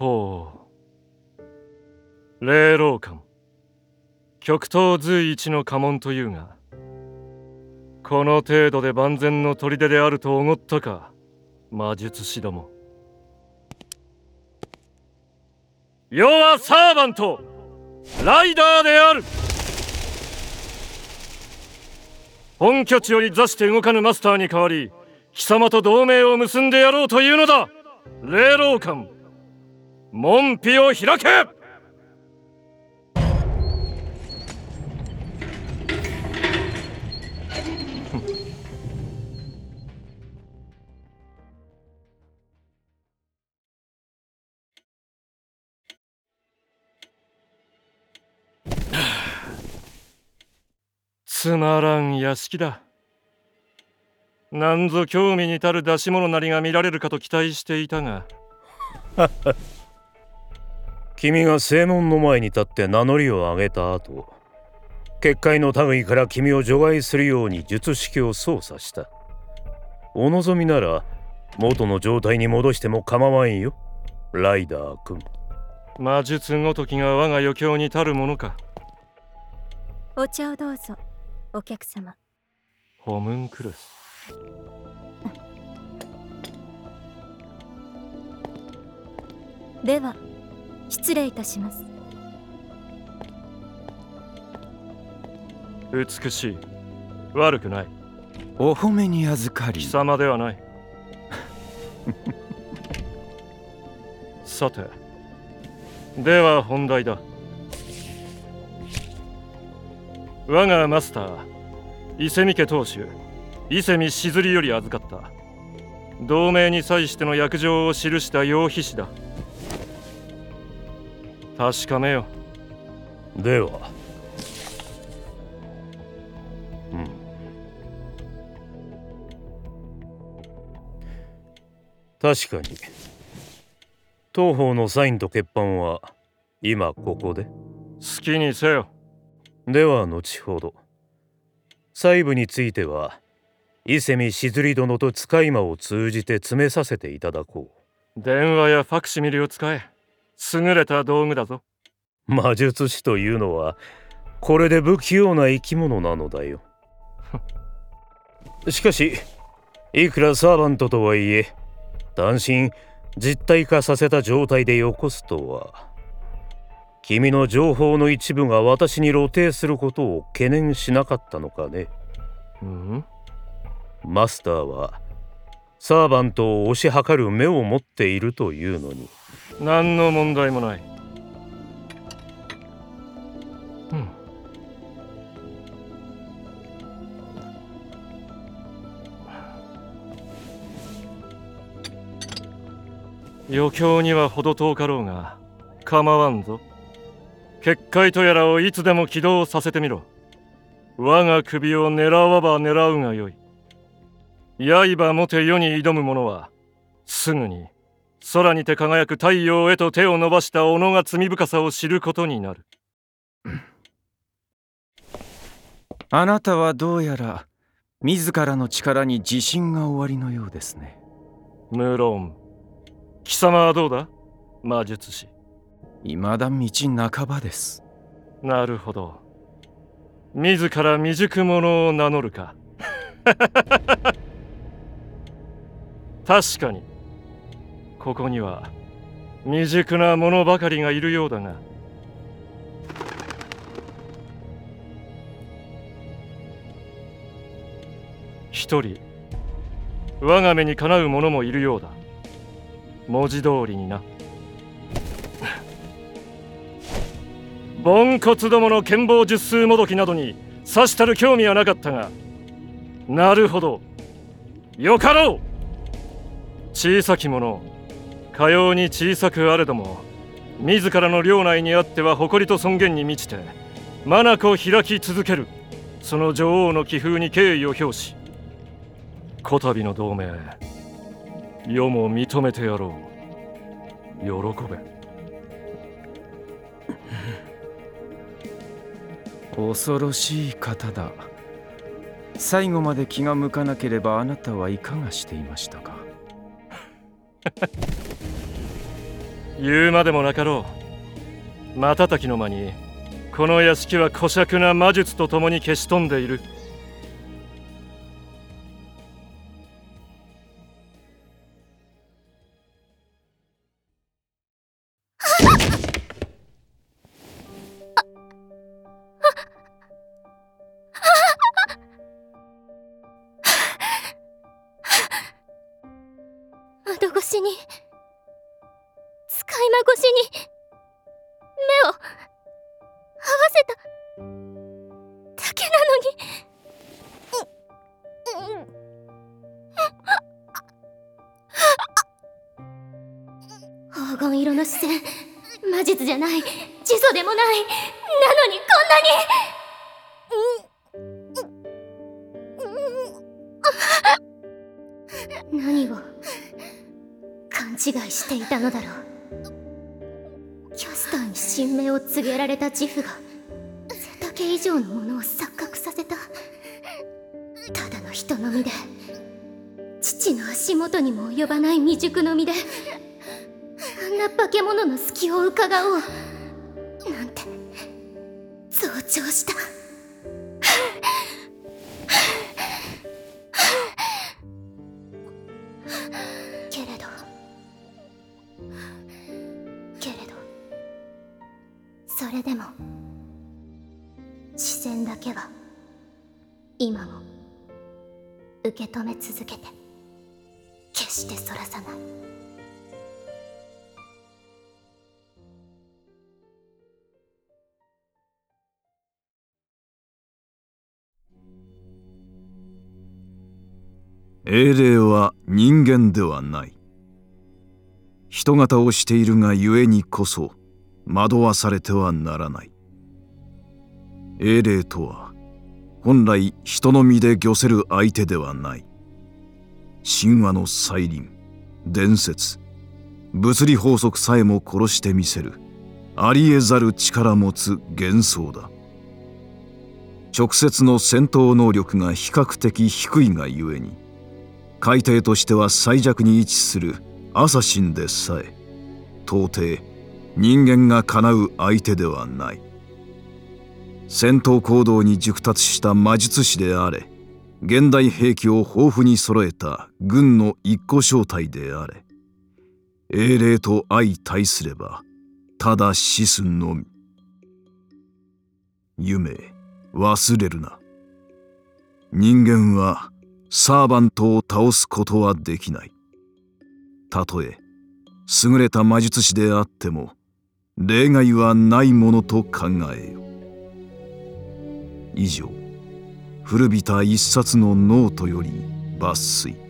ほう。霊老館。極東随一の家紋というがこの程度で万全の砦であると思ったか魔術師ども。世はサーバントライダーである。本拠地より座して動かぬマスターに代わり貴様と同盟を結んでやろうというのだ。霊老館。門扉を開け！つまらん屋敷だ。なんぞ興味に足る出し物なりが見られるかと期待していたが。君が正門の前に立って名乗りを上げた後結界の類から君を除外するように術式を操作した。お望みなら元の状態に戻しても構わんよ。ライダー君。魔術ごときが我が余興に足るものか。お茶をどうぞお客様。ホムンクルスでは失礼いたします。美しい。悪くない。お褒めに預かり。貴様ではない。さてでは本題だ。我がマスター伊勢美家当主伊勢美しずりより預かった。同盟に際しての約定を記した用筆紙だ確かめよ。では。うん。確かに。東方のサインと欠板は今ここで？好きにせよ。では後ほど。細部については伊勢美しずり殿と使い魔を通じて詰めさせていただこ電話やファクシミリを使え優れた道具だぞ。う魔術師というのはこれで不器用な生き物なのだよ。しかしいくらサーバントとはいえ単身実体化させた状態でよこすとは君の情報の一部が私に露呈することを懸念しなかったのかね。うん？マスターはサーバントを推し量る目を持っているというのに何の問題もない。うん。余興には程遠かろうが構わんぞ。結界とやらをいつでも起動させてみろ。我が首を狙わば狙うがよい。刃もて世に挑む者はすぐに空にて輝く太陽へと手を伸ばした己が罪深さを知ることになる。あなたはどうやら自らの力に自信がおありのようですね。無論。貴様はどうだ？魔術師。未だ道半ばです。なるほど。自ら未熟者を名乗るか。確かにここには未熟な者ばかりがいるようだが一人我が目にかなう者もいるようだ。文字通りにな。ボンコツどもの剣謀術数もどきなどにさしたる興味はなかったがなるほど。よかろう。小さき者かように小さくあれども自らの領内にあっては誇りと尊厳に満ちて眼を開き続けるその女王の気風に敬意を表しこたびの同盟世も認めてやろう。喜べ。恐ろしい方だ。最後まで気が向かなければあなたはいかがしていましたか？言うまでもなかろう。瞬きの間にこの屋敷は古尺な魔術と共に消し飛んでいる。窓越しに。使い魔越しに。目を合わせた。だけなのに、黄金色の視線。魔術じゃない。呪詛でもない。なのにこんなに。勘違いしていたのだろう。キャスターに新名を告げられた自負が背丈以上のものを錯覚させた。ただの人の身で父の足元にも及ばない未熟の身であんな化け物の隙を伺おう。なんて増長した。れでも視線だけは今も受け止め続けて決してそらさない。英霊は人間ではない。人型をしているがゆえにこそ惑わされてはならない。英霊とは本来人の身で御せる相手ではない。神話の再臨伝説物理法則さえも殺してみせる。ありえざる力持つ幻想だ。直接の戦闘能力が比較的低いがゆえに海底としては最弱に位置するアサシンでさえ到底人間がかなう相手ではない。戦闘行動に熟達した魔術師であれ現代兵器を豊富に揃えた軍の一個正体であれ英霊と相対すればただ死すのみ。夢忘れるな。人間はサーバントを倒すことはできない。たとえ優れた魔術師であっても例外はないものと考えよ。以上古びた一冊のノートより抜粋。